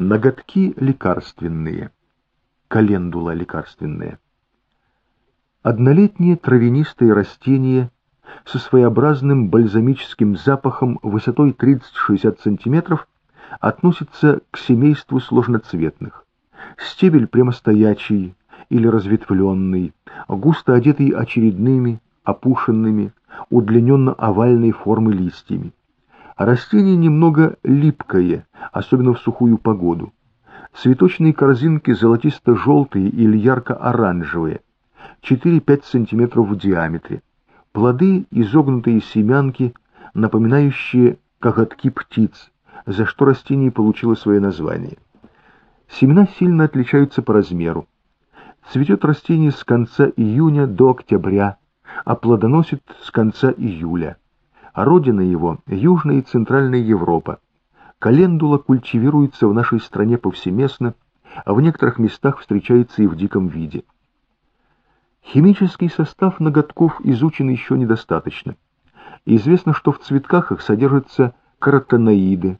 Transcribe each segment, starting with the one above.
Ноготки лекарственные. Календула лекарственная. Однолетние травянистые растения со своеобразным бальзамическим запахом высотой 30-60 см относятся к семейству сложноцветных. Стебель прямостоячий или разветвленный, густо одетый очередными, опушенными, удлиненно-овальной формы листьями. Растение немного липкое, особенно в сухую погоду. Цветочные корзинки золотисто-желтые или ярко-оранжевые, 4-5 см в диаметре. Плоды – изогнутые семянки, напоминающие коготки птиц, за что растение получило свое название. Семена сильно отличаются по размеру. Цветет растение с конца июня до октября, а плодоносит с конца июля. Родина его – Южная и Центральная Европа. Календула культивируется в нашей стране повсеместно, а в некоторых местах встречается и в диком виде. Химический состав ноготков изучен еще недостаточно. Известно, что в цветках их содержатся каротиноиды,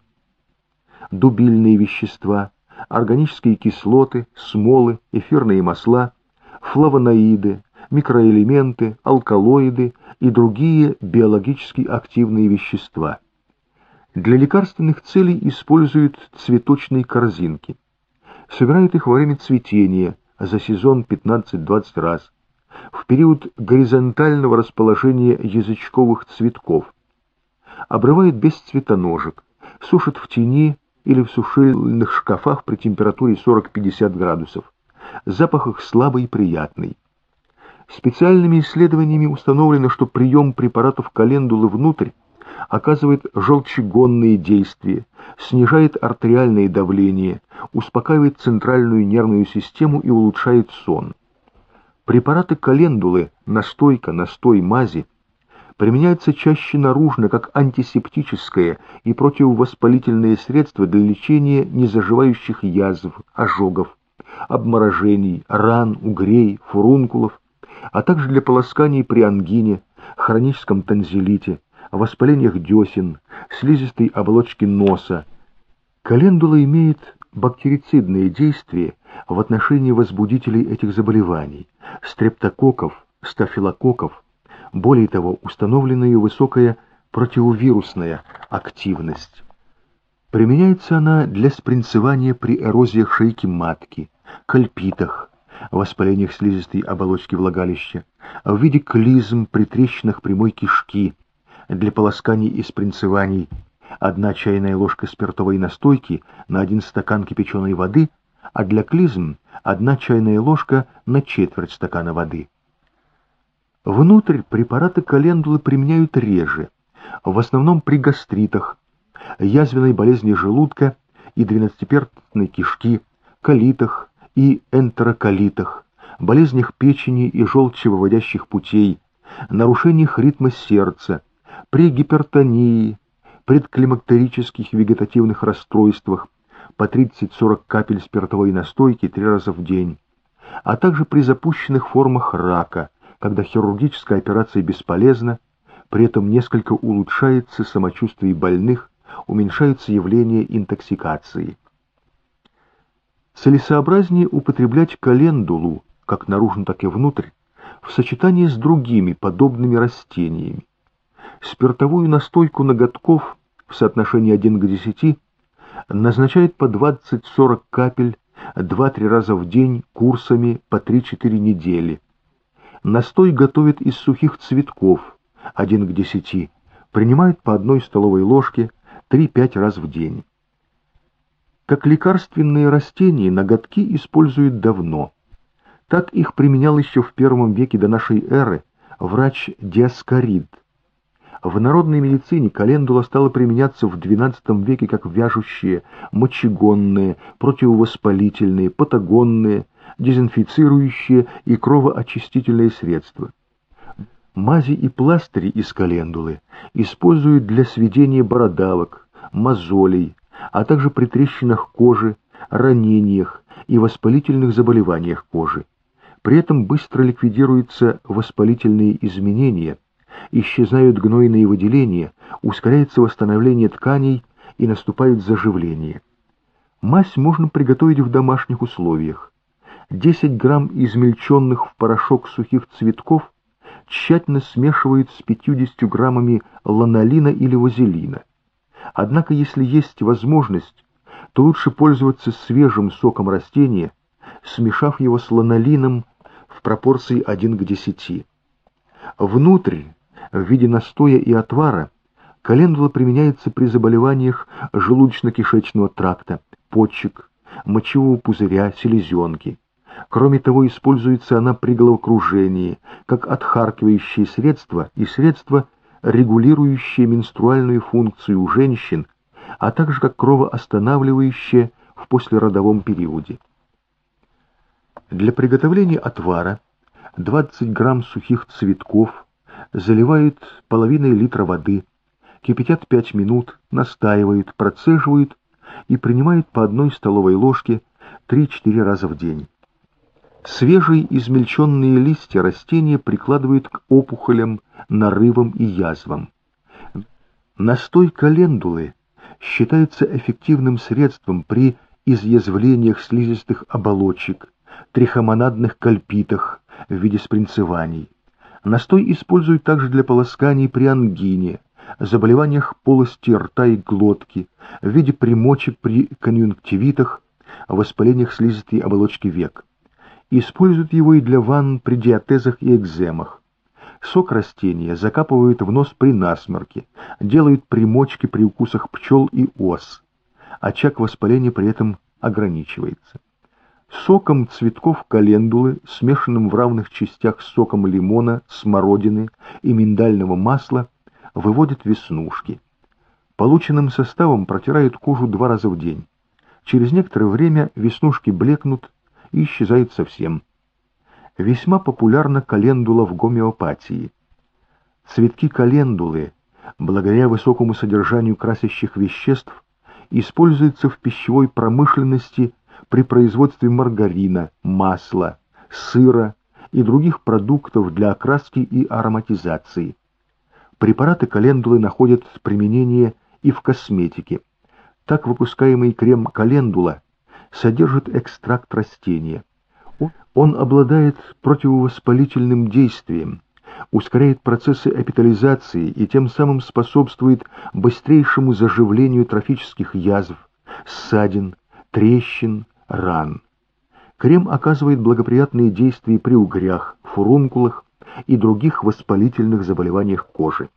дубильные вещества, органические кислоты, смолы, эфирные масла, флавоноиды, микроэлементы, алкалоиды и другие биологически активные вещества. Для лекарственных целей используют цветочные корзинки. Собирают их во время цветения, за сезон 15-20 раз, в период горизонтального расположения язычковых цветков. Обрывают без цветоножек, сушат в тени или в сушильных шкафах при температуре 40-50 градусов. Запах их слабый и приятный. Специальными исследованиями установлено, что прием препаратов календулы внутрь оказывает желчегонные действия, снижает артериальное давление, успокаивает центральную нервную систему и улучшает сон. Препараты календулы, настойка, настой, мази применяются чаще наружно как антисептическое и противовоспалительное средство для лечения незаживающих язв, ожогов, обморожений, ран, угрей, фурункулов, а также для полосканий при ангине, хроническом танзелите, воспалениях десен, слизистой оболочки носа. Календула имеет бактерицидные действия в отношении возбудителей этих заболеваний, стрептококков, стафилококков. Более того, установлена ее высокая противовирусная активность. Применяется она для спринцевания при эрозиях шейки матки, кальпитах, воспалениях слизистой оболочки влагалища, в виде клизм при трещинах прямой кишки, для полосканий и спринцеваний, одна чайная ложка спиртовой настойки на один стакан кипяченой воды, а для клизм одна чайная ложка на четверть стакана воды. Внутрь препараты календулы применяют реже, в основном при гастритах, язвенной болезни желудка и двенадцатиперстной кишки, колитах, и энтероколитах, болезнях печени и желчевыводящих путей, нарушениях ритма сердца, при гипертонии, предклимактерических вегетативных расстройствах по 30-40 капель спиртовой настойки три раза в день, а также при запущенных формах рака, когда хирургическая операция бесполезна, при этом несколько улучшается самочувствие больных, уменьшаются явления интоксикации. Целесообразнее употреблять календулу, как наружно, так и внутрь, в сочетании с другими подобными растениями. Спиртовую настойку ноготков в соотношении 1 к 10 назначает по 20-40 капель 2-3 раза в день курсами по 3-4 недели. Настой готовят из сухих цветков 1 к 10, принимают по одной столовой ложке 3-5 раз в день. Как лекарственные растения ноготки используют давно. Так их применял еще в первом веке до нашей эры врач Диаскорид. В народной медицине календула стала применяться в XII веке как вяжущие, мочегонные, противовоспалительные, патагонные, дезинфицирующие и кровоочистительные средства. Мази и пластыри из календулы используют для сведения бородавок, мозолей, а также при трещинах кожи, ранениях и воспалительных заболеваниях кожи. При этом быстро ликвидируются воспалительные изменения, исчезают гнойные выделения, ускоряется восстановление тканей и наступает заживление. Мазь можно приготовить в домашних условиях. 10 грамм измельченных в порошок сухих цветков тщательно смешивают с 50 граммами ланолина или вазелина. Однако, если есть возможность, то лучше пользоваться свежим соком растения, смешав его с ланолином в пропорции 1 к 10. Внутрь, в виде настоя и отвара, календула применяется при заболеваниях желудочно-кишечного тракта, почек, мочевого пузыря, селезенки. Кроме того, используется она при головокружении, как отхаркивающее средство и средство, регулирующее менструальную функцию у женщин, а также как кровоостанавливающее в послеродовом периоде. Для приготовления отвара 20 грамм сухих цветков заливают половиной литра воды, кипятят 5 минут, настаивают, процеживают и принимают по одной столовой ложке 3-4 раза в день. Свежие измельченные листья растения прикладывают к опухолям, нарывам и язвам. Настой календулы считается эффективным средством при изъязвлениях слизистых оболочек, трихомонадных кальпитах в виде спринцеваний. Настой используют также для полосканий при ангине, заболеваниях полости рта и глотки, в виде примочек при конъюнктивитах, воспалениях слизистой оболочки век. Используют его и для ванн при диатезах и экземах. Сок растения закапывают в нос при насморке, делают примочки при укусах пчел и ос. Очаг воспаления при этом ограничивается. Соком цветков календулы, смешанным в равных частях с соком лимона, смородины и миндального масла, выводят веснушки. Полученным составом протирают кожу два раза в день. Через некоторое время веснушки блекнут и исчезают совсем. Весьма популярна календула в гомеопатии. Цветки календулы, благодаря высокому содержанию красящих веществ, используются в пищевой промышленности при производстве маргарина, масла, сыра и других продуктов для окраски и ароматизации. Препараты календулы находят применение и в косметике. Так выпускаемый крем календула содержит экстракт растения. Он обладает противовоспалительным действием, ускоряет процессы эпитализации и тем самым способствует быстрейшему заживлению трофических язв, ссадин, трещин, ран. Крем оказывает благоприятные действия при угрях, фурункулах и других воспалительных заболеваниях кожи.